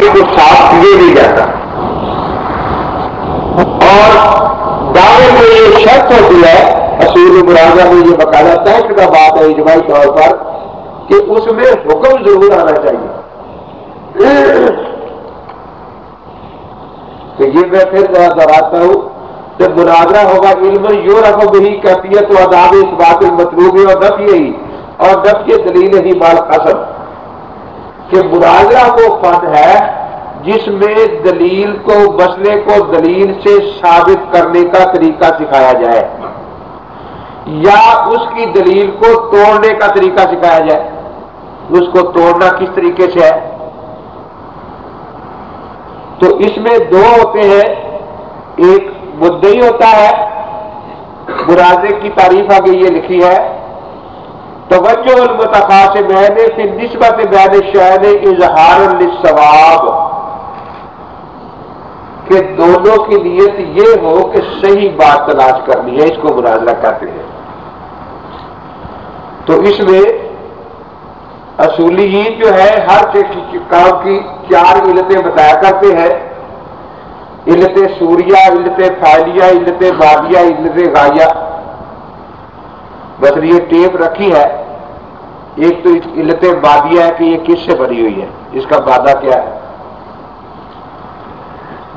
کو ساتھ دیے نہیں جاتا۔ اور دعوے میں یہ شرط ہوتی ہے اصول مرادہ میں یہ بقاعدہ طے شدہ بات ہے اجماعی طور پر کہ اس میں حکم ضرور آنا چاہیے۔ کہ یہ میں پھر ذرا دہراتا ہوں کہ مناظرہ ہوگا علم یوں رکھو بھی، کیفیت و اداب اس بات مطلوب ہے اور نف یہی اور نف یہ دلیل ہی مال قسم کہ مناظرہ وہ فن ہے جس میں دلیل کو، مسئلے کو دلیل سے ثابت کرنے کا طریقہ سکھایا جائے۔ یا اس کی دلیل کو توڑنے کا طریقہ سکھایا جائے۔ اس کو توڑنا کس طریقے سے ہے؟ تو اس میں دو ہوتے ہیں۔ ایک مدعی ہوتا ہے۔ مناظر کی تعریف آگے یہ لکھی ہے۔ توجہ المتفا سے میں نے پھر نسبت بیان شہر اظہار الثواب کہ دونوں کی نیت یہ ہو کہ صحیح بات تلاش کرنی ہے، اس کو مناظرہ کہتے ہیں۔ تو اس میں اصولی جو ہے ہر کام کی چار علتیں بتایا کرتے ہیں۔ علت سوریا علت فائلیا علت بادیا علت گایا بس یہ ٹیپ رکھی ہے۔ ایک تو علت بادیا ہے کہ یہ کس سے بنی ہوئی ہے؟ اس کا بادہ کیا ہے؟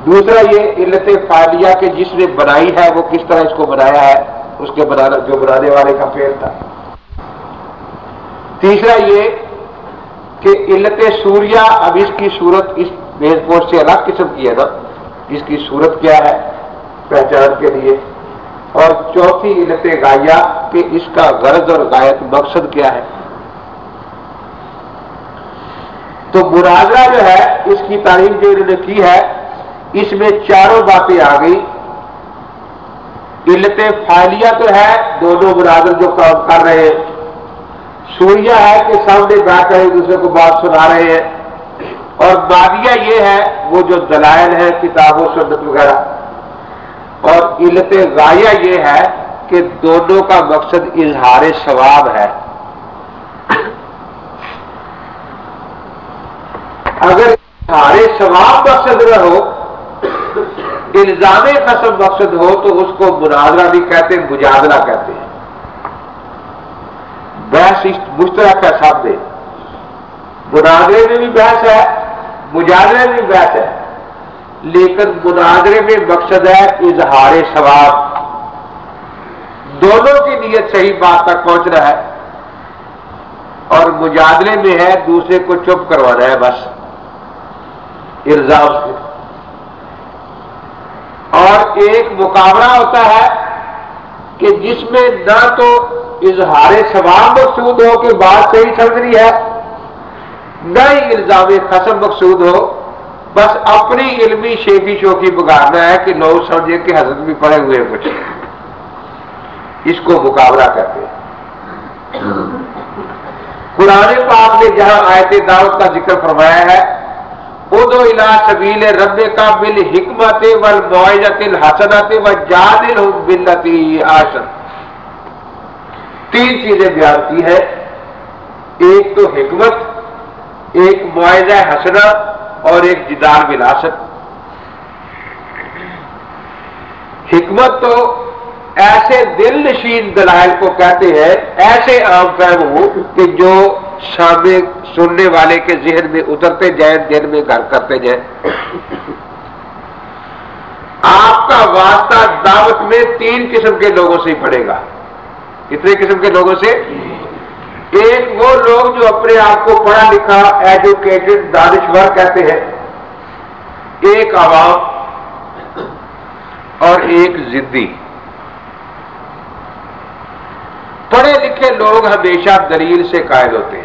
دوسرا یہ علت فائلیا کہ جس نے بنائی ہے، وہ کس طرح اس کو بنایا ہے؟ اس کے بنانا، جو بنانے والے کا پھیل تھا۔ تیسرا یہ کہ علت سوریا اب اس کی صورت اس بیس پوسٹ سے الگ قسم کی ہے نا۔ اس کی صورت کیا ہے؟ پہچان کے لیے۔ اور چوتھی علت گایا کہ اس کا غرض اور غائب مقصد کیا ہے؟ تو مناظرہ جو ہے، اس کی تعلیم جو انہوں نے کی ہے، اس میں چاروں باتیں آ گئی علت فائلیہ تو ہے دونوں برادر جو کام کر رہے ہیں۔ سوریا ہے کہ سامنے بیٹھ کر ایک دوسرے کو بات سنا رہے ہیں۔ اور بادیا یہ ہے، وہ جو دلائل ہے کتابوں، سنت وغیرہ۔ اور علت غایا یہ ہے کہ دونوں کا مقصد اظہار ثواب ہے۔ اگر اظہار ثواب مقصد نہ ہو الزام قسم مقصد ہو، تو اس کو مناظرہ بھی کہتے ہیں، مجادلہ کہتے ہیں۔ بحث مشترک ہے سب دے۔ مناظرے میں بھی بحث ہے، مجادلے میں بھی بحث ہے۔ لیکن مناظرے میں مقصد ہے اظہار ثواب۔ دونوں کی نیت صحیح بات تک پہنچنا ہے۔ اور مجادلے میں ہے، دوسرے کو چپ کروانا ہے، بس۔ الزام سے اور ایک مقابلہ ہوتا ہے کہ جس میں نہ تو اظہار ثواب مقصود ہو کہ بات صحیح سمجھ ہے، نہ ہی الزام قسم مقصود ہو۔ بس اپنی علمی شیخی شوخی بگاڑنا ہے کہ لوگ سمجھے کہ حضرت بھی پڑے ہوئے کچھ۔ اس کو مقابلہ کرتے ہیں۔ قرآن پاک نے جہاں آیت دعوت کا ذکر فرمایا ہے ادو الا سبیل رب کا بل حکمت ول معاجت الحسنت و جادل بلتی آشن تین چیزیں بیان کی ہے ایک تو حکمت، ایک معاہدہ حسنا اور ایک جدار ولاست حکمت تو ایسے دل نشین دلائل کو کہتے ہیں، ایسے عام فہم ہو کہ جو سامنے سننے والے کے ذہن میں اترتے جائیں دن میں گھر کرتے جائیں۔ آپ کا واسطہ دعوت میں تین قسم کے لوگوں سے ہی پڑے گا۔ کتنے قسم کے لوگوں سے؟ ایک وہ لوگ جو اپنے آپ کو پڑھا لکھا ایجوکیٹڈ دانشور کہتے ہیں۔ ایک عوام اور ایک ضدی پڑھے لکھے لوگ ہمیشہ دلیل سے قائد ہوتے ہیں۔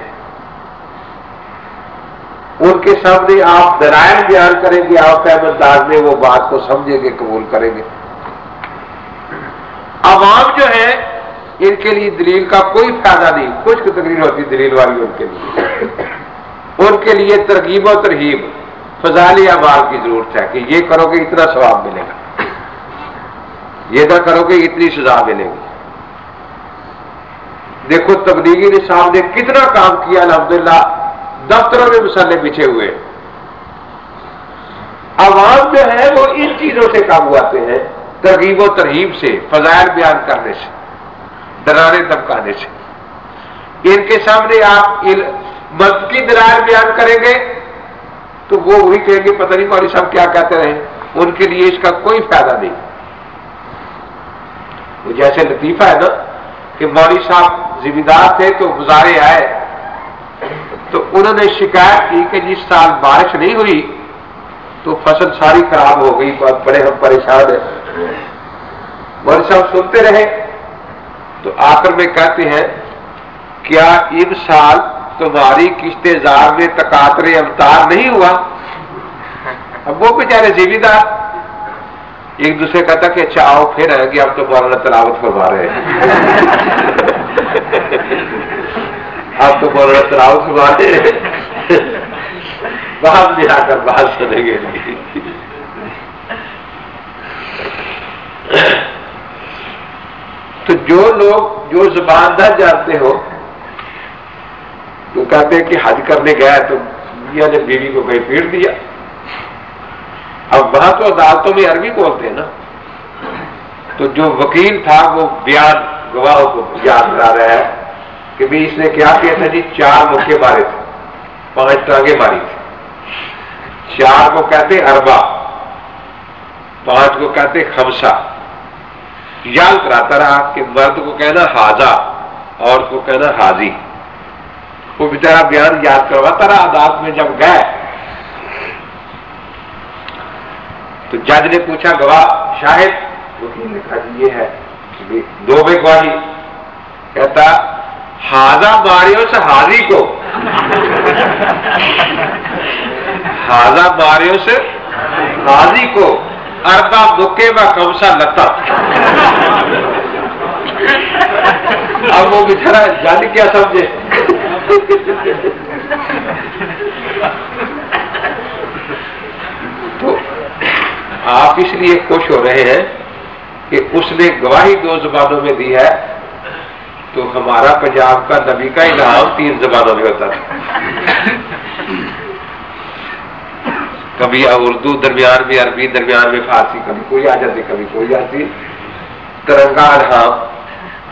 ان کے سامنے آپ درائم بیان کریں گے، آپ انداز میں وہ بات کو سمجھیں گے، قبول کریں گے۔ عوام جو ہے، ان کے لیے دلیل کا کوئی فائدہ نہیں۔ کچھ تقریر ہوتی دلیل والی ان کے لیے۔ ان کے لیے ترغیب و ترغیب فضالی اعمال کی ضرورت ہے کہ یہ کرو گے اتنا ثواب ملے گا۔ یہ نہ کرو گے اتنی سزا ملے گی۔ دیکھو، تبلیغی نصاب نے کتنا کام کیا، الحمدللہ۔ دفتروں میں مسلے بچھے ہوئے۔ عوام جو ہے وہ ان چیزوں سے کام آتے ہیں، ترغیب و ترغیب سے، فضائل بیان کرنے سے، ڈرانے دمکانے سے۔ ان کے سامنے آپ مد کی درائر بیان کریں گے تو وہ وہی کہیں گے، پتہ نہیں مولوی صاحب کیا کہتے رہے ان کے لیے اس کا کوئی فائدہ نہیں۔ وہ جیسے لطیفہ ہے نا کہ مولوی صاحب ذمہ دار تھے تو گزارے آئے۔ تو انہوں نے شکایت کی کہ جس سال بارش نہیں ہوئی تو فصل ساری خراب ہو گئی، بہت بڑے ہم پریشان ہیں۔ مولوی صاحب سنتے رہے۔ تو آخر میں کہتے ہیں، کیا ان سال تمہاری کشتے زار میں تقاتر اوتار نہیں ہوا؟ اب وہ بیچارے زیوی دار ایک دوسرے کہتا کہ اچھا آؤ، پھر آئیں گے اب تو مولانا تلاوت فرما رہے ہیں۔ اب تو مولانا تلاوت فرما رہے ہیں۔ باہر بھی آ کر باہر سنیں گے۔ تو جو لوگ جو زبان دہ جانتے ہو، وہ کہتے ہیں کہ حج کرنے گیا تو میاں نے بیوی کو کہیں پیڑ دیا۔ اب وہاں تو عدالتوں میں عربی بولتے ہیں نا۔ تو جو وکیل تھا وہ بیان گواہوں کو یاد کرا رہا ہے۔ کہ بھی اس نے کیا کیا تھا جی چار موقع مارے تھے پانچ ٹانگیں ماری تھی چار کو کہتے اربا پانچ کو کہتے خمسا یاد کراتا رہا کہ مرد کو کہنا حاضہ اور کو کہنا حاضی۔ وہ بیچارہ بیان یاد کرواتا رہا عدالت میں جب گئے۔ تو جج نے پوچھا، گواہ شاہد وکیل نے کہا جی یہ ہے دو بے گواہی۔ کہتا ہاضا ماریو سے حاضی کو۔ ہاضا ماریو سے حاضی کو۔ اربا بکے میں کمسا لتا۔ اب وہ بچارا جج کیا سمجھے۔ تو آپ اس لیے خوش ہو رہے ہیں کہ اس نے گواہی دو زبانوں میں دی ہے۔ تو ہمارا پنجاب کا نبی کا انعام تین زبانوں میں ہوتا تھا۔ کبھی اردو درمیان میں، عربی درمیان میں، فارسی کبھی کوئی آ جاتی، کبھی کوئی آتی۔ ترنگا ہاں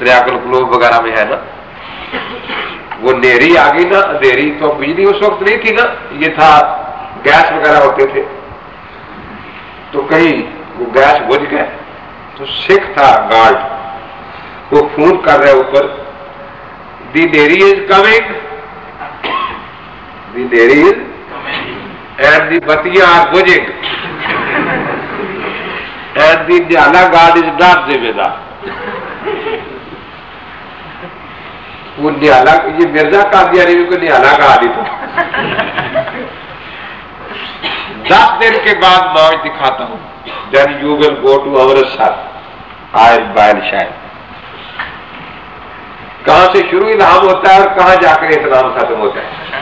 دریا کلوب وغیرہ میں ہے نا۔ وہ نیری آ گئی نا، اندھیری تو بجلی اس وقت نہیں تھی نا۔ یہ تھا گیس وغیرہ ہوتے تھے۔ تو کہیں وہ گیس بجھ گئے۔ تو سکھ تھا گارڈ وہ فون کر رہے اوپر۔ دی نیری از کمنگ۔ دی نیری از اینڈ دی بتیاں آر بجنگ۔ اینڈ دی نیالا گارڈ از ناٹ دے ودا وہ نیالا یہ مرزا کا دیا نہیں کو نیالا کا آدھی تھا۔ دس دن کے بعد موج دکھاتا ہوں۔ Then you will go to over سر آئل بائل شاید کہاں سے شروع انعام ہوتا ہے اور کہاں جا کر احترام ختم ہوتا ہے؟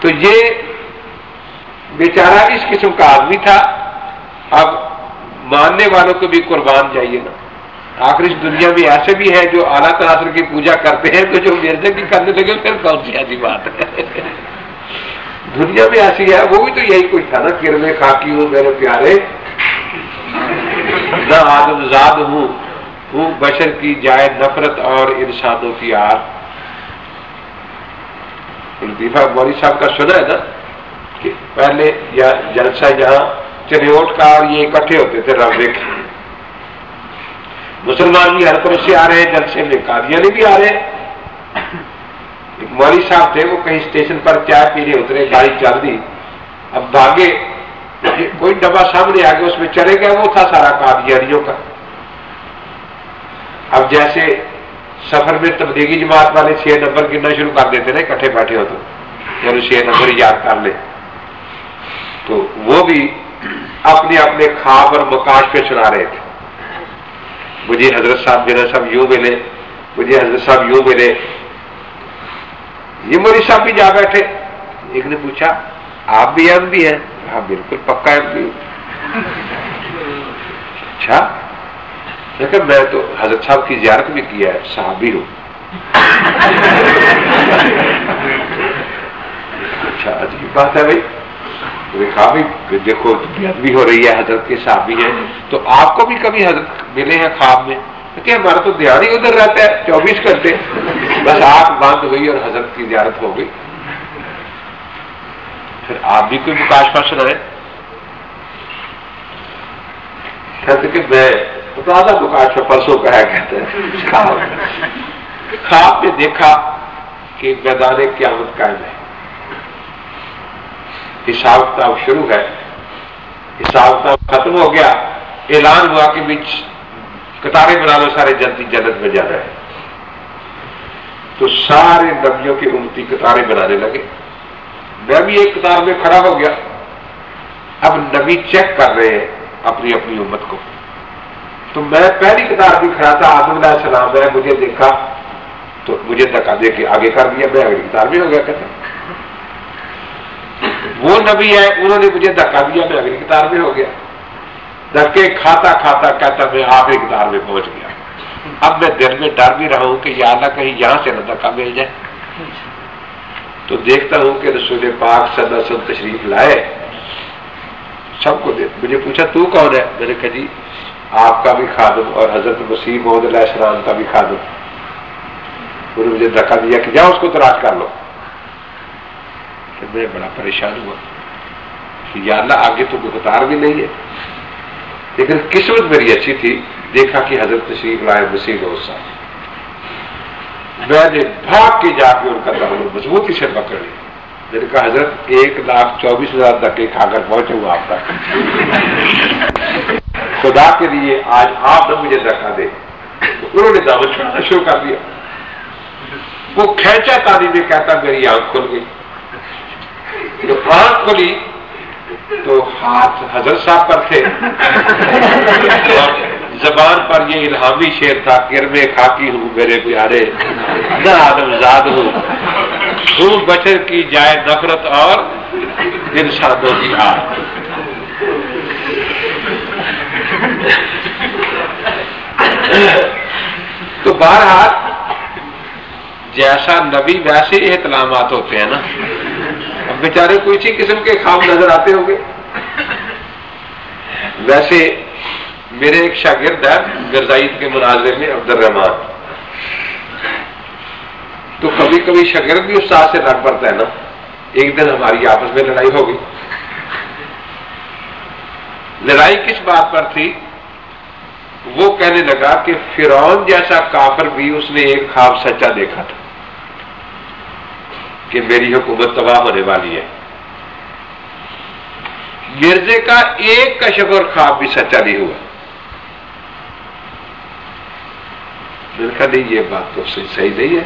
تو یہ بیچارہ اس قسم کا آدمی تھا۔ اب ماننے والوں کو بھی قربان چاہیے نا۔ آخر اس دنیا میں ایسے بھی ہیں جو اعلیٰ تناظر کی پوجا کرتے ہیں، تو جو مرزے کی کرنے لگے، پھر کون سی ایسی بات ہے؟ دنیا میں ایسی ہے، وہ بھی تو یہی کوئی تھا نا کرنے خاکی ہوں، میرے پیارے۔ نہ آدم زاد ہوں۔ ہوں بشر کی جائے نفرت اور انسانوں کی آر۔ لطیفہ موری صاحب کا سنا ہے نا کہ پہلے یا جلسہ یہاں چریوٹ کا اور یہ اکٹھے ہوتے تھے روے کے مسلمان بھی ہر طرف سے آ رہے ہیں، جلسے میں قادیانی بھی آ رہے ہیں۔ ایک مولوی صاحب تھے، وہ کہیں اسٹیشن پر چائے پینے اترے گاڑی چل دی اب بھاگے کوئی ڈبا سامنے آ گیا، اس میں چلے گئے، وہ تھا سارا قادیانیوں کا۔ اب جیسے سفر میں تبدیلی جماعت والے چھ نمبر گننا شروع کر دیتے نا، اکٹھے بیٹھے ہو تو یعنی چلو چھ نمبر یاد کر لے۔ تو وہ بھی اپنے اپنے خواب اور مکاش پہ سنا رہے تھے۔ مجھے حضرت صاحب میرا صاحب یوں ملے، مجھے حضرت صاحب یوں ملے۔ یہ موری صاحب بھی جا بیٹھے۔ ایک نے پوچھا، آپ بھی ایم بھی ہیں؟ ہاں بالکل پکا ایم بھی اچھا۔ دیکھیں میں تو حضرت صاحب کی زیارت بھی کیا ہے صاحب بھی ہوں۔ اچھا عجیب بات ہے بھائی۔ کہا بھی دیکھو بھی ہو رہی ہے، حضرت کے صحابی ہیں۔ تو آپ کو بھی کبھی حضرت ملے ہیں خواب میں؟ کہ ہمارا تو دھیان ہی ادھر رہتا ہے، چوبیس گھنٹے۔ بس آنکھ بند ہوئی اور حضرت کی زیارت ہو گئی۔ پھر آپ بھی کوئی مکاشفہ سنائیں۔ کہتے کہ میں بتا مکاشفہ پرسوں کا ہے کہتے ہیں خواب نے دیکھا کہ میدان قیامت قائم ہے۔ حساب کتاب شروع ہے۔ حساب کتاب ختم ہو گیا۔ اعلان ہوا کہ بیچ قطاریں بنا لو، سارے جلدی جنت میں جا رہے تو سارے نبیوں کی امتی قطاریں بنانے لگے۔ میں بھی ایک قطار میں کھڑا ہو گیا۔ اب نبی چیک کر رہے ہیں اپنی اپنی امت کو۔ تو میں پہلی قطار بھی کھڑا تھا آدم علیہ السلام ہے مجھے دیکھا، تو مجھے دکا دے کے آگے کر دیا، میں اگلی قطار میں ہو گیا کہتا وہ نبی ہے، انہوں نے مجھے دکا دیا، میں اگلی قطار میں ہو گیا۔ دھکے کھاتا کھاتا کہتا، میں آخری کتار میں پہنچ گیا۔ اب میں دل میں ڈر بھی رہا ہوں کہ یا اللہ کہیں یہاں سے نہ دھکا مل جائے۔ تو دیکھتا ہوں کہ رسول پاک صدا سب تشریف لائے۔ سب کو دے مجھے پوچھا، تو کون ہے؟ میں نے کہا جی آپ کا بھی خادم اور حضرت مسیح محمد علیہ السلام کا بھی خادم۔ انہوں نے مجھے دھکا دیا کہ جاؤ اس کو تلاش کر لو۔ پھر میں بڑا پریشان ہوا۔ کہ یا اللہ آگے تو قطار بھی نہیں ہے۔ لیکن قسمت میری اچھی تھی، دیکھا کہ حضرت تشریف لائے مسیح دوست صاحب میں نے بھاگ کے جا کے ان کا دمن مضبوطی سے پکڑ لیا۔ میں نے کہا، حضرت، ایک لاکھ چوبیس ہزار دھکے کھا کر پہنچے ہوں آپ تک۔ خدا کے لیے آج آپ نے مجھے دھکا دے انہوں نے دعوت چھوڑنا شروع کر دیا۔ وہ کھینچا تاری میں کہتا میری آنکھ کھل گئی۔ جو آنکھ کھلی تو ہاتھ حضرت صاحب پر تھے۔ زبان پر یہ الہامی شیر تھا کرم خاکی ہوں میرے پیارے نہ آدم زاد ہوں۔ ہوں بچر کی جائے نفرت اور انسانوں کی آگ۔ تو بہرحال جیسا نبی ویسے احتلامات ہوتے ہیں نا۔ اب بیچارے کو اسی قسم کے خواب نظر آتے ہوں گے۔ ویسے میرے ایک شاگرد ہے گرزائید کے مناظر میں عبد الرحمان تو کبھی کبھی شاگرد بھی استاد سے لڑ پڑتا ہے نا۔ ایک دن ہماری آپس میں لڑائی ہو گئی۔ لڑائی کس بات پر تھی؟ وہ کہنے لگا کہ فرعون جیسا کافر بھی اس نے ایک خواب سچا دیکھا تھا کہ میری حکومت تباہ ہونے والی ہے۔ مرزے کا ایک کشف اور خواب بھی سچا نہیں ہوا۔ کہا، نہیں، یہ بات تو صحیح نہیں ہے۔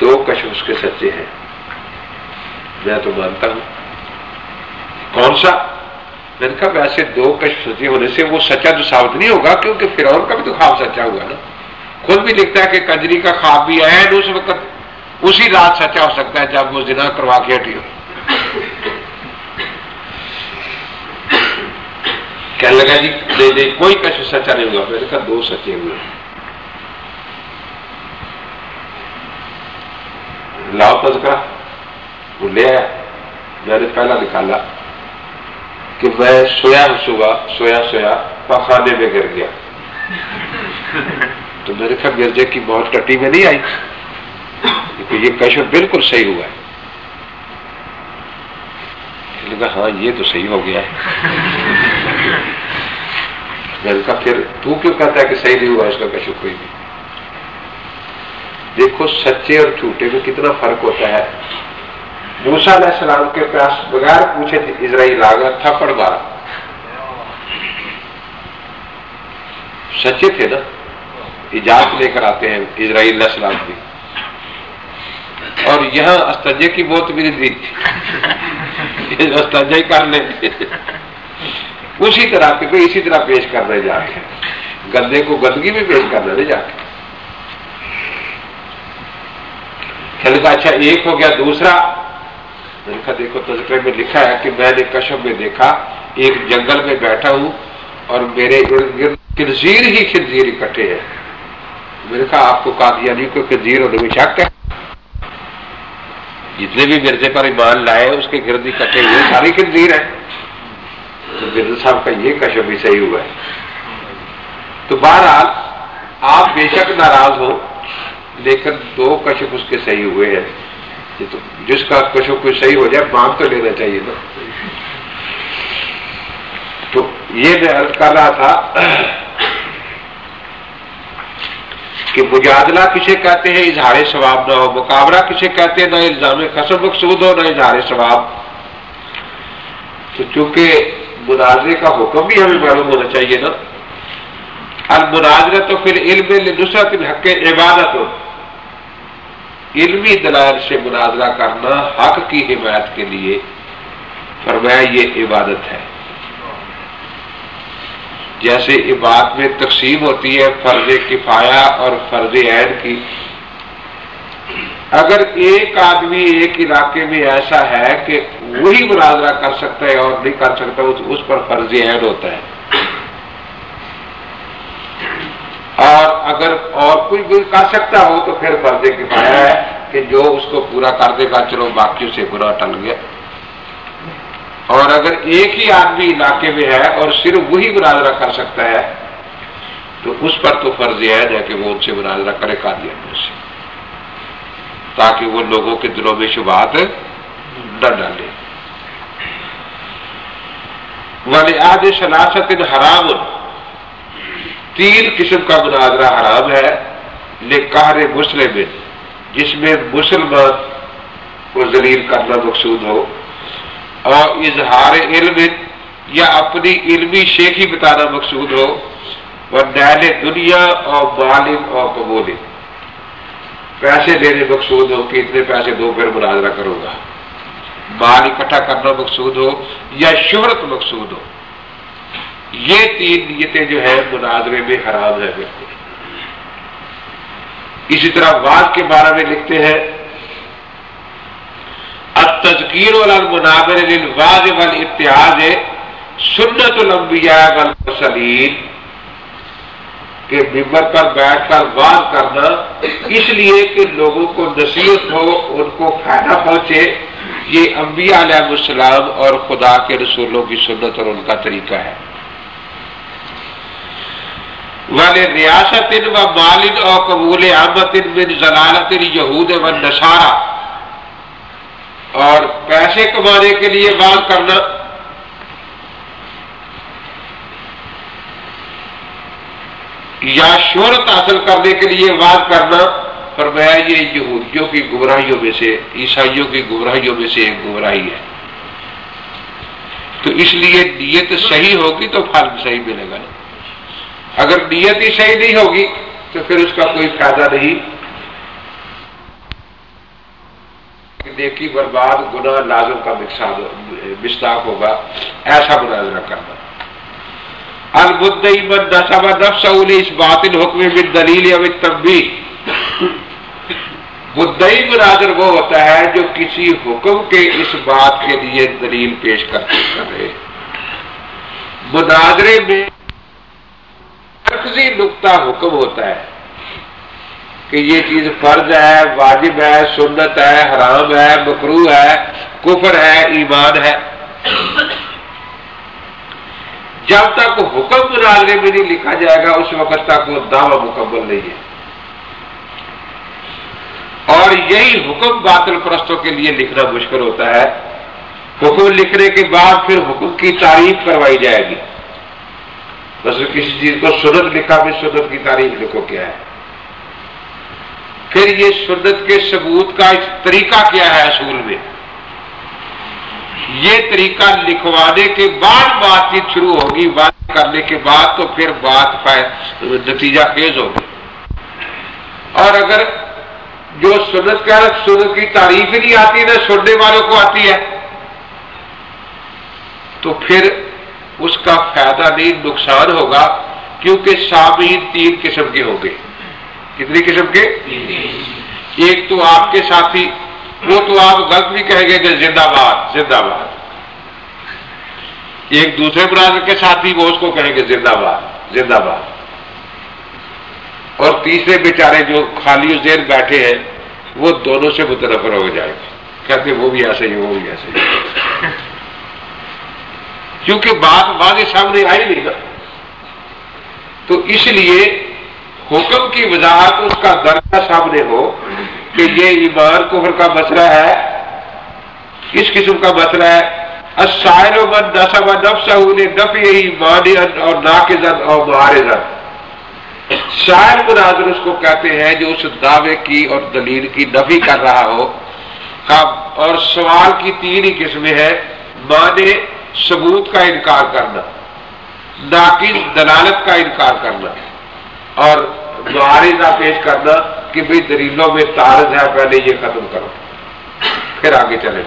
دو کشف اس کے سچے ہیں۔ میں تو مانتا ہوں۔ کون سا؟ نے کہا ویسے دو کشف سچے ہونے سے وہ سچا تو ثابت نہیں ہوگا کیونکہ فرعون کا بھی تو خواب سچا ہوا نا۔ خود بھی لکھتا ہے کہ کجری کا خواب بھی ہے اس وقت اسی رات سچا ہو سکتا ہے جب وہ زنا کروا کے ہٹی ہو۔ کہنے لگا جی دے دے کوئی کش سچا نہیں ہوا میں نے کہا دو سچے ہوئے لاؤ تذکرہ۔ وہ لے آیا۔ میں نے پہلا نکالا۔ کہ میں سویا صبح سویا سویا پخانے میں گر گیا۔ تو میرے کہا گرجے کی بہت ٹٹی میں نہیں آئی۔ یہ کشف بالکل صحیح ہوا ہے۔ کہا ہاں یہ تو صحیح ہو گیا ہے۔ میں نے کہا، پھر تو کیوں کہتا ہے کہ صحیح نہیں ہوا، اس کا کشف کوئی بھی دیکھو، سچے اور جھوٹے میں کتنا فرق ہوتا ہے۔ موسا علیہ السلام کے پاس بغیر پوچھے تھے، اسرائیل آگا تھپڑ مارا. سچے تھے نا اجازت لے کر آتے ہیں اسرائیل علیہ السلام بھی۔ اور یہاں استنجے کی بہت بھی دی استنجا ہی کر لیں اسی طرح کے اسی طرح پیش کر رہے جا کے گندے کو گندگی بھی پیش کر رہے جا کے چل کا اچھا ایک ہو گیا، دوسرا میں نے کہا دیکھو تذکرے میں لکھا ہے کہ میں نے کشم میں دیکھا، ایک جنگل میں بیٹھا ہوں اور میرے ارد گرد خنزیر ہی خنزیر اکٹھے ہیں۔ میں نے کہا، آپ کو قادیانی کو خنزیر ہونے میں شک ہے۔ جتنے بھی مرزے پر ایمان لائے، اس کے گرد اکٹھے ہوئے ساری خنزیر ہیں۔ تو مرزا صاحب کا یہ کشف بھی صحیح ہوا ہے۔ تو بہرحال، آپ بے شک ناراض ہو لیکن دو کشف اس کے صحیح ہوئے ہیں۔ تو جس کا کشف کوئی صحیح ہو جائے مان تو لینا چاہیے نا۔ تو یہ میں عرض کر رہا تھا کہ مجادلہ کسے کہتے ہیں؟ اظہار ثواب نہ ہو، مقابلہ کسے کہتے ہیں؟ نہ الزام قسم، مقصود ہو، نہ اظہار ثواب۔ تو چونکہ مناظرے کا حکم بھی ہمیں معلوم ہونا چاہیے نا۔ المناظرہ تو پھر علم نصرت الحق عبادت ہو۔ علمی دلائل سے مناظرہ کرنا حق کی حمایت کے لیے فرمایا یہ عبادت ہے۔ جیسے عبادت میں تقسیم ہوتی ہے فرض کفایا اور فرض عین کی۔ اگر ایک آدمی ایک علاقے میں ایسا ہے کہ وہی مناظرہ کر سکتا ہے اور نہیں کر سکتا، اس پر فرض عین ہوتا ہے۔ اور اگر اور کوئی بھی کر سکتا ہو تو پھر فرض کفایا ہے کہ جو اس کو پورا کر دے گا، چلو باقیوں سے برا ٹل گیا۔ اور اگر ایک ہی آدمی علاقے میں ہے اور صرف وہی مناظرہ کر سکتا ہے، تو اس پر تو فرض عید ہے کہ وہ ان سے مناظرہ کرے کا دیا سے۔ تاکہ وہ لوگوں کے دلوں میں شبہات نہ ڈالے۔ والے آد شناست حرام۔ تین قسم کا مناظرہ حرام ہے، لکار مسلم، جس میں مسلمان کو ذلیل کرنا مقصود ہو، اور اظہار علم یا اپنی علمی شیخی بتانا مقصود ہو اور نیل دنیا اور معالم اور قبول۔ پیسے دینے مقصود ہو کہ اتنے پیسے دو پھر مناظرہ کروں گا۔ مال اکٹھا کرنا مقصود ہو یا شہرت مقصود ہو۔ یہ تین نیتیں جو ہے مناظرے میں حرام ہے بالکل۔ اسی طرح واضح کے بارے میں لکھتے ہیں تذکیر والمنابر للواض والاتحاد سنت الانبیاء والمرسلین۔ کے ممبر پر بیٹھ کر واض کرنا، اس لیے کہ لوگوں کو نصیحت ہو، ان کو فائدہ پہنچے۔ یہ انبیاء علیہ السلام اور خدا کے رسولوں کی سنت اور ان کا طریقہ ہے۔ والے ریاست و مالد اور قبول احمد بن ضلالت یہود و نشارہ اور پیسے کمانے کے لیے بات کرنا۔ یا شہرت حاصل کرنے کے لیے بات کرنا۔ پر میں یہ یہودیوں کی گمراہیوں میں سے، عیسائیوں کی گمراہیوں میں سے ایک گمراہی ہے۔ تو اس لیے نیت صحیح ہوگی تو پھل صحیح ملے گا۔ نا اگر نیت ہی صحیح نہیں ہوگی تو پھر اس کا کوئی فائدہ نہیں۔ نیکی برباد، گناہ لازم کا مستاق ہوگا، ایسا مناظرہ کرنا۔ نفس اس باطل حکم دلیل یا تبھی بدئی مناظر وہ ہوتا ہے جو کسی حکم کے اس بات کے لیے دلیل پیش کرتے کرے مناظرے میں نقطہ حکم ہوتا ہے کہ یہ چیز فرض ہے، واجب ہے، سنت ہے، حرام ہے مکرو ہے، کفر ہے، ایمان ہے۔ جب تک حکم مناظرے میں نہیں لکھا جائے گا، اس وقت تک وہ دعوی مکمل نہیں ہے۔ اور یہی حکم باطل پرستوں کے لیے لکھنا مشکل ہوتا ہے۔ حکم لکھنے کے بعد پھر حکم کی تعریف کروائی جائے گی۔ بس کسی چیز کو سنت لکھا بھی سنت کی تعریف لکھو کیا ہے۔ پھر یہ سنت کے ثبوت کا طریقہ کیا ہے اصول میں؟ یہ طریقہ لکھوانے کے بعد بات چیت شروع ہوگی، بات کرنے کے بعد تو پھر بات نتیجہ خیز ہوگی اور اگر جو سنت کا سنت کی تعریف ہی نہیں آتی، نہ سننے والوں کو آتی ہے، تو پھر اس کا فائدہ نہیں، نقصان ہوگا، کیونکہ سامعین تین قسم کے ہوں گے۔ کتنی قسم کے؟ ایک تو آپ کے ساتھی، وہ تو آپ غلط بھی کہیں گے کہ زندہ باد زندہ باد۔ ایک دوسرے برادر کے ساتھی، وہ اس کو کہیں گے زندہ باد زندہ باد۔ اور تیسرے بیچارے جو خالی زیر بیٹھے ہیں، وہ دونوں سے متنفر ہو جائے گے۔ کہتے وہ بھی ایسے ہی، وہ بھی ایسے ہی۔ کیونکہ بات واضح سامنے آئی نہیں نا تو اس لیے حکم کی وضاحت اس کا درجہ سامنے ہو کہ یہ ایمان کفر کا مسئلہ ہے۔ کس قسم کا مسئلہ ہے۔ اسائل و من نصب نفسہ نف یہی مان اور ناقزن اور معارضن شاعر مناظر اس کو کہتے ہیں جو اس دعوے کی اور دلیل کی نفی کر رہا ہو۔ اور سوال کی تین ہی قسمیں ہیں۔ مانے ثبوت کا انکار کرنا، ناقص دلالت کا انکار کرنا اور معارضہ پیش کرنا کہ بھئی دلیلوں میں تارج ہے، پہلے یہ ختم کرو، پھر آگے چلے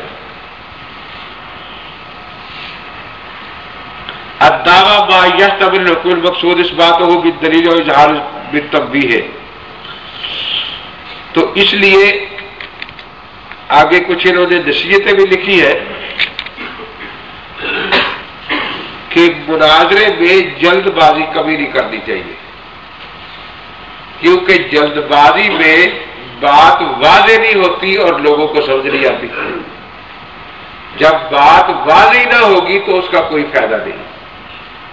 اداوا با یہ طبل رقول مقصود اس بات ہو بھی دلیل و اظہار بھی تب بھی ہے۔ تو اس لیے آگے کچھ انہوں نے نصیحتیں بھی لکھی ہے کہ مناظرے میں جلد بازی کبھی نہیں کرنی چاہیے۔ کیونکہ جلد بازی میں بات واضح نہیں ہوتی اور لوگوں کو سمجھ نہیں آتی۔ جب بات واضح نہ ہوگی تو اس کا کوئی فائدہ نہیں۔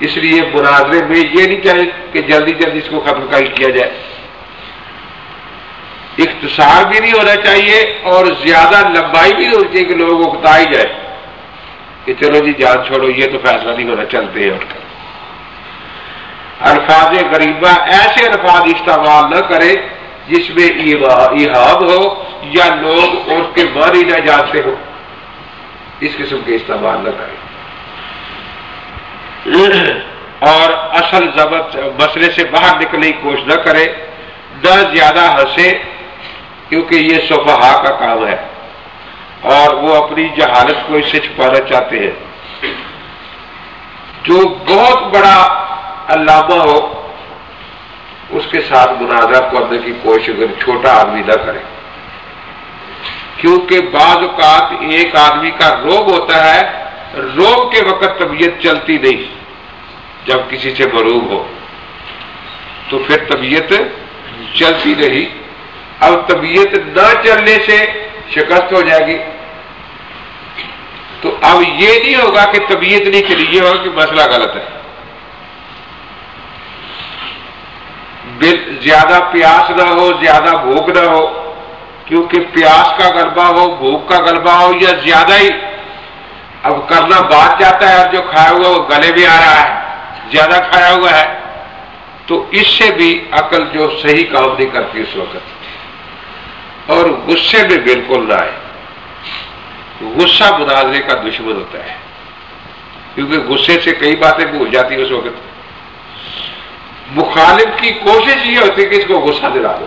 اس لیے مناظرے میں یہ نہیں چاہے کہ جلدی جلدی اس کو ختم کیا جائے۔ اختصار بھی نہیں ہونا چاہیے اور زیادہ لمبائی بھی نہیں ہونی چاہیے کہ لوگوں کو بتائی جائے۔ کہ چلو جی جان چھوڑو، یہ تو فیصلہ نہیں ہونا چلتے ہیں۔ الفاظ غریبہ ایسے الفاظ استعمال نہ کرے جس میں ایہاب ہو یا لوگ اس کے معنی نہ جانتے ہو اس قسم کے استعمال نہ کرے۔ اور اصل ضبط مسئلے سے باہر نکلنے کی کوشش نہ کرے۔ نہ زیادہ ہنسے کیونکہ یہ صفحا کا کام ہے۔ اور وہ اپنی جہالت کو اس سے چھپانا چاہتے ہیں۔ جو بہت بڑا علامہ ہو، اس کے ساتھ مناظرہ کرنے کی کوشش اگر چھوٹا آدمی نہ کرے کیونکہ بعض اوقات ایک آدمی کا روگ ہوتا ہے روگ کے وقت طبیعت چلتی نہیں، جب کسی سے مروب ہو۔ تو پھر طبیعت چلتی نہیں۔ اب طبیعت نہ چلنے سے شکست ہو جائے گی۔ تو اب یہ نہیں ہوگا کہ طبیعت نہیں چلی یہ ہوگا کہ مسئلہ غلط ہے۔ زیادہ پیاس نہ ہو، زیادہ بھوک نہ ہو، کیونکہ پیاس کا غلبہ ہو، بھوک کا غلبہ ہو یا زیادہ ہی۔ اب کرنا بات جاتا ہے اور جو کھایا ہوا وہ گلے بھی آ رہا ہے، زیادہ کھایا ہوا ہے۔ تو اس سے بھی عقل جو صحیح کام نہیں کرتی اس وقت۔ اور غصے میں بالکل نہ آئے۔ غصہ مناظرے کا دشمن ہوتا ہے۔ کیونکہ غصے سے کئی باتیں بھول جاتی اس وقت۔ مخالف کی کوشش یہ ہوتی ہے کہ اس کو غصہ دلا دو۔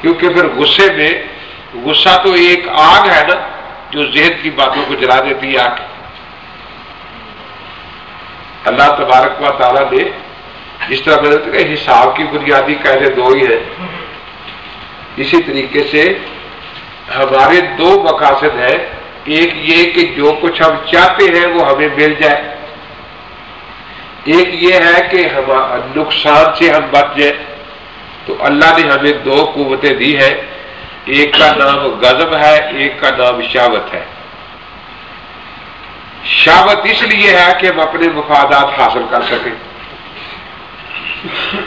کیونکہ پھر غصے میں، غصہ تو ایک آگ ہے نا، جو ذہن کی باتوں کو جلا دیتی ہے آگ۔ اللہ تبارک و تعالیٰ نے جس طرح میں نے حساب کی بنیادی قیدے دو ہی ہیں۔ اسی طریقے سے ہمارے دو مقاصد ہیں۔ ایک یہ کہ جو کچھ ہم چاہتے ہیں وہ ہمیں مل جائے۔ ایک یہ ہے کہ ہم نقصان سے ہم بچ جائیں۔ تو اللہ نے ہمیں دو قوتیں دی ہیں۔ ایک کا نام غضب ہے، ایک کا نام شاوت ہے۔ شاوت اس لیے ہے کہ ہم اپنے مفادات حاصل کر سکیں۔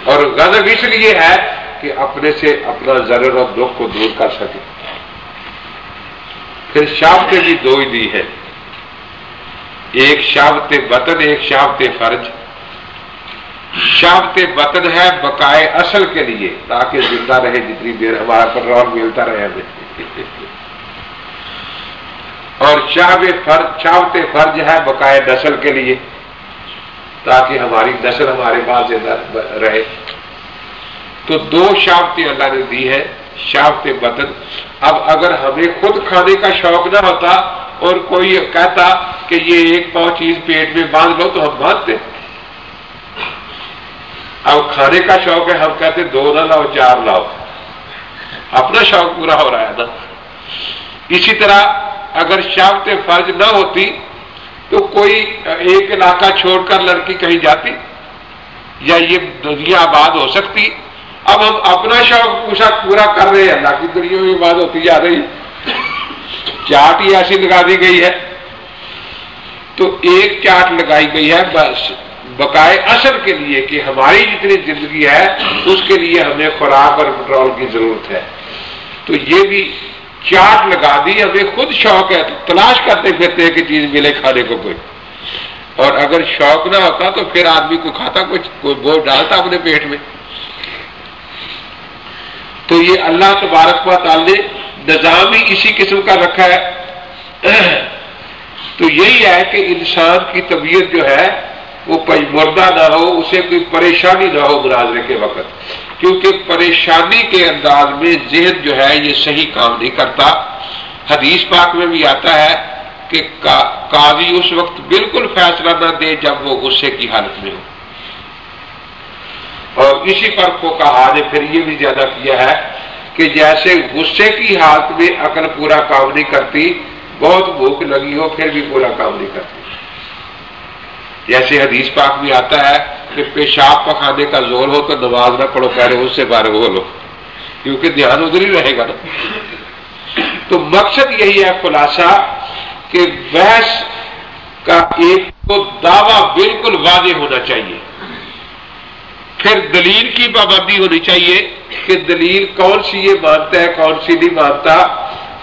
اور غضب اس لیے ہے کہ اپنے سے اپنا ضرور اور دکھ کو دور کر سکیں پھر شاوتیں بھی دو ہی دی ہے۔ ایک شاوت بطن ایک شاوت فرج۔ شاوت بطن ہے بقائے اصل کے لیے، تاکہ زندہ رہے جتنی دیر ہمارا پٹرول ملتا رہے۔ ہمیں اور شاوت فرج ہے بقائے نسل کے لیے، تاکہ ہماری نسل ہمارے پاس رہے۔ تو دو شاوتیں اللہ نے دی ہے شاوت بطن اب اگر ہمیں خود کھانے کا شوق نہ ہوتا اور کوئی کہتا کہ یہ ایک پاؤ چیز پیٹ میں باندھ لو تو ہم باندھتے۔ اب کھانے کا شوق ہے، ہم کہتے دو نہ لاؤ، چار لاؤ۔ اپنا شوق پورا ہو رہا ہے نا۔ اسی طرح اگر شاوت فرض نہ ہوتی تو کوئی ایک علاقہ چھوڑ کر لڑکی کہیں جاتی یا یہ دنیا آباد ہو سکتی۔ اب ہم اپنا شوق پوچھا پورا کر رہے ہیں۔ اللہ کی دنیا میں بات ہوتی جا رہی۔ چاٹ ہی ایسی لگا دی گئی ہے۔ تو ایک چاٹ لگائی گئی ہے بس۔ بقائے اثر کے لیے کہ ہماری جتنی زندگی ہے، اس کے لیے ہمیں خوراک اور پٹرول کی ضرورت ہے۔ تو یہ بھی چاٹ لگا دی، ہمیں خود شوق ہے۔ تلاش کرتے پھرتے کہ چیز ملے کھانے کو کوئی۔ اور اگر شوق نہ ہوتا تو پھر آدمی کو کھاتا کچھ کوئی بوجھ ڈالتا اپنے پیٹ میں۔ تو یہ اللہ تبارک و تعالی نے نظام ہی اسی قسم کا رکھا ہے۔ تو یہی ہے کہ انسان کی طبیعت جو ہے، وہ مردہ نہ ہو، اسے کوئی پریشانی نہ ہو مناظرے کے وقت۔ کیونکہ پریشانی کے انداز میں ذہن جو ہے، یہ صحیح کام نہیں کرتا۔ حدیث پاک میں بھی آتا ہے کہ قاضی اس وقت بالکل فیصلہ نہ دے جب وہ غصے کی حالت میں ہو۔ اور اسی پر کو کہا نے پھر یہ بھی زیادہ کیا ہے کہ جیسے غصے کی حالت میں عقل پورا کام نہیں کرتی، بہت بھوک لگی ہو، پھر بھی پورا کام نہیں کرتی۔ جیسے حدیث پاک بھی آتا ہے کہ پیشاب پکانے کا زور ہو تو نماز نہ پڑھو، پہلے اس سے بارے بولو کیونکہ دھیان ادھر ہی رہے گا نا۔ تو مقصد یہی ہے خلاصہ کہ بحث کا ایک تو دعویٰ بالکل واضح ہونا چاہیے۔ پھر دلیل کی پابندی ہونی چاہیے کہ دلیل کون سی یہ مانتا ہے، کون سی نہیں مانتا۔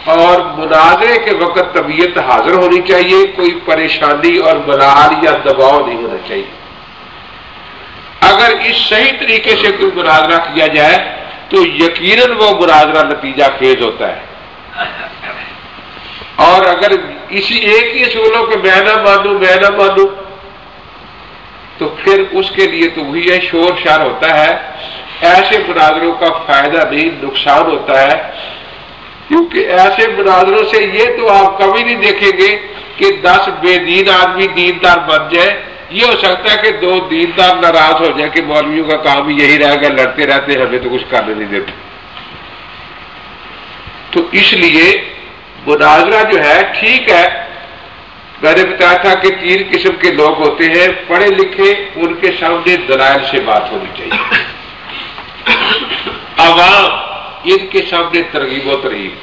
اور مناظرے کے وقت طبیعت حاضر ہونی چاہیے، کوئی پریشانی اور ملال یا دباؤ نہیں ہونا چاہیے۔ اگر اس صحیح طریقے سے کوئی مناظرہ کیا جائے، تو یقیناً وہ مناظرہ نتیجہ خیز ہوتا ہے۔ اور اگر اسی ایک ہی اصولوں کے میں نہ مانوں، میں نہ مانوں تو پھر اس کے لیے تو وہی ہے، شور شار ہوتا ہے۔ ایسے مناظروں کا فائدہ نہیں نقصان ہوتا ہے۔ کیونکہ ایسے مناظروں سے یہ تو آپ کبھی نہیں دیکھیں گے کہ دس بے دین آدمی دیندار بن جائے۔ یہ ہو سکتا ہے کہ دو دیندار ناراض ہو جائے کہ مولویوں کا کام یہی رہ گیا لڑتے رہتے ہمیں تو کچھ کرنے نہیں دیتے۔ تو اس لیے مناظرہ جو ہے، ٹھیک ہے۔ میں نے بتایا تھا کہ تین قسم کے لوگ ہوتے ہیں، پڑھے لکھے ان کے سامنے دلائل سے بات ہونی چاہیے۔ عوام ان کے سامنے ترغیب و ترغیب۔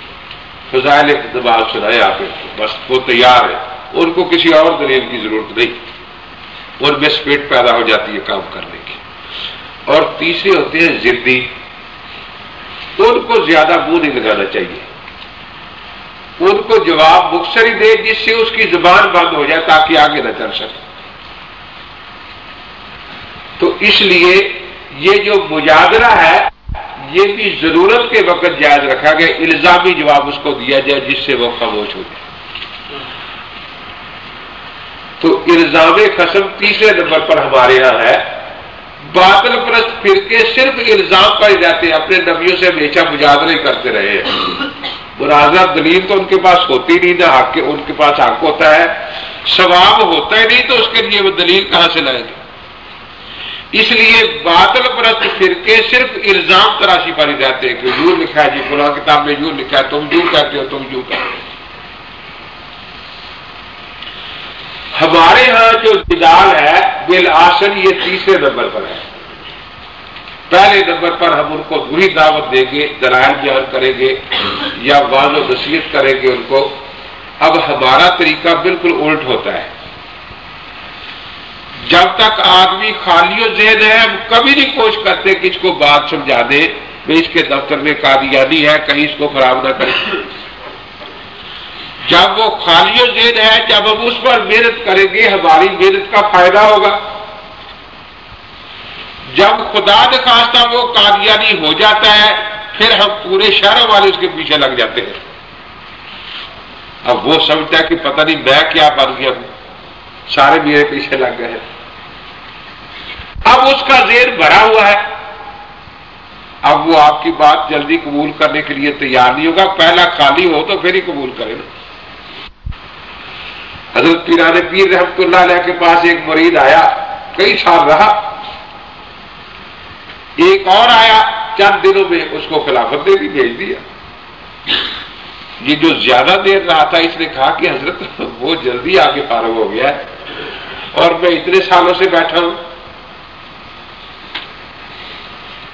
فضائل اقتبال سنائے آپ۔ بس وہ تیار ہے ان کو کسی اور دلیل کی ضرورت نہیں۔ ان میں اسپیڈ پیدا ہو جاتی ہے کام کرنے کی۔ اور تیسرے ہوتے ہیں ضدی ان کو زیادہ منہ نہیں لگانا چاہیے۔ ان کو جواب مختصری دے جس سے اس کی زبان بند ہو جائے تاکہ آگے نہ چل سکے۔ تو اس لیے یہ جو مجادلہ ہے، یہ بھی ضرورت کے وقت جائز رکھا گیا، الزامی جواب اس کو دیا جائے جس سے وہ خاموش ہو جائے۔ تو الزام قسم تیسرے نمبر پر ہمارے یہاں ہے۔ باطل پرست فرقے صرف الزام پر ہی رہتے، اپنے نبیوں سے ہمیشہ مجادلے کرتے رہے۔ ہیں مناظرہ دلیل تو ان کے پاس ہوتی نہیں، نہ حق ان کے پاس حق ہوتا ہے۔ ثواب ہوتا ہی نہیں تو اس کے لیے وہ دلیل کہاں سے لائیں گے اس لیے باطل پرست فرقے صرف الزام تراشی پر ہی جاتے ہیں کہ یوں لکھا ہے جی فلاں کتاب میں یوں لکھا ہے، تم یوں کہتے ہو، تم یوں کہتے ہو۔ ہمارے ہاں جو جدال ہے بل آسن یہ تیسرے نمبر پر ہے۔ پہلے نمبر پر ہم ان کو بری دعوت دیں گے، دلائل بیان کریں گے، یا واض و نصیحت کریں گے ان کو۔ اب ہمارا طریقہ بالکل الٹ ہوتا ہے۔ جب تک آدمی خالی و ذہن ہے، ہم کبھی نہیں کوشش کرتے کہ اس کو بات سمجھا دے۔ میں اس کے دفتر میں قادیانی ہے، کہیں اس کو خراب نہ کرے۔ جب وہ خالی و ذہن ہے، جب ہم اس پر محنت کریں گے، ہماری محنت کا فائدہ ہوگا۔ جب خدا نخواستہ وہ قادیانی ہو جاتا ہے، پھر ہم پورے شہروں والے اس کے پیچھے لگ جاتے ہیں۔ اب وہ سمجھتا ہے کہ پتہ نہیں میں کیا بن گیا ہوں۔ سارے میرے پیچھے لگ گئے ہیں۔ اب اس کا زیر بھرا ہوا ہے۔ اب وہ آپ کی بات جلدی قبول کرنے کے لیے تیار نہیں ہوگا۔ پہلا خالی ہو تو پھر ہی قبول کرے نا۔ حضرت پیران پیر رحمت اللہ علیہ کے پاس ایک مرید آیا، کئی سال رہا۔ ایک اور آیا، چند دنوں میں اس کو خلافت نے بھی بھیج دیا۔ یہ جو زیادہ دیر رہا تھا، اس نے کہا کہ حضرت، وہ جلدی آ کے فارغ ہو گیا ہے اور میں اتنے سالوں سے بیٹھا ہوں۔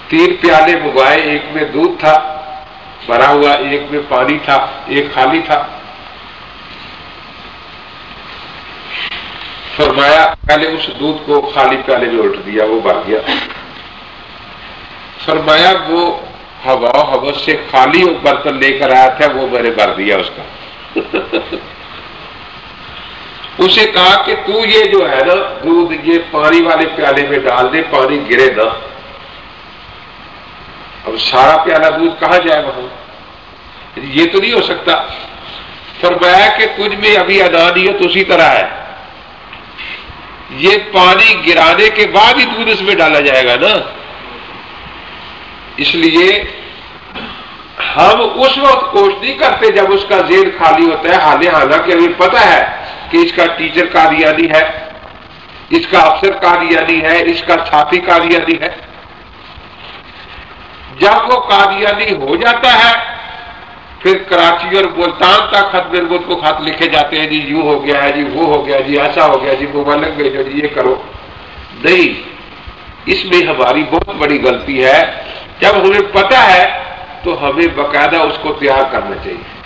تین پیالے منگوائے، ایک میں دودھ تھا، بھرا ہوا، ایک میں پانی تھا، ایک خالی تھا۔ فرمایا، پہلے اس دودھ کو خالی پیالے میں الٹ دیا، وہ بھر گیا۔ فرمایا وہ ہوا ہوا سے خالی برتن لے کر آیا تھا، وہ میں نے بھر دیا اس کا۔ اسے کہا کہ تو یہ جو ہے نا، دودھ، یہ پانی والے پیالے میں ڈال دے، پانی گرے نا اب سارا پیالہ دودھ کہاں جائے وہاں؟ یہ تو نہیں ہو سکتا۔ فرمایا کہ تجھ میں ابھی ادانیت اسی طرح ہے۔ یہ پانی گرانے کے بعد ہی دودھ اس میں ڈالا جائے گا نا۔ اس لیے ہم اس وقت کوشش نہیں کرتے جب اس کا زیر خالی ہوتا ہے حال حالانکہ ہمیں پتا ہے کہ اس کا ٹیچر قادیانی ہے، اس کا افسر قادیانی ہے، اس کا ساتھی قادیانی ہے۔ جب وہ قادیانی ہو جاتا ہے، پھر کراچی اور ملتان تک خط مربوط کو خط لکھے جاتے ہیں جی یوں ہو گیا ہے جی وہ ہو گیا جی ایسا ہو گیا جی وہ بھیجو جی یہ کرو۔ نہیں، اس میں ہماری بہت بڑی غلطی ہے۔ جب ہمیں پتا ہے تو ہمیں باقاعدہ اس کو تیار کرنا چاہیے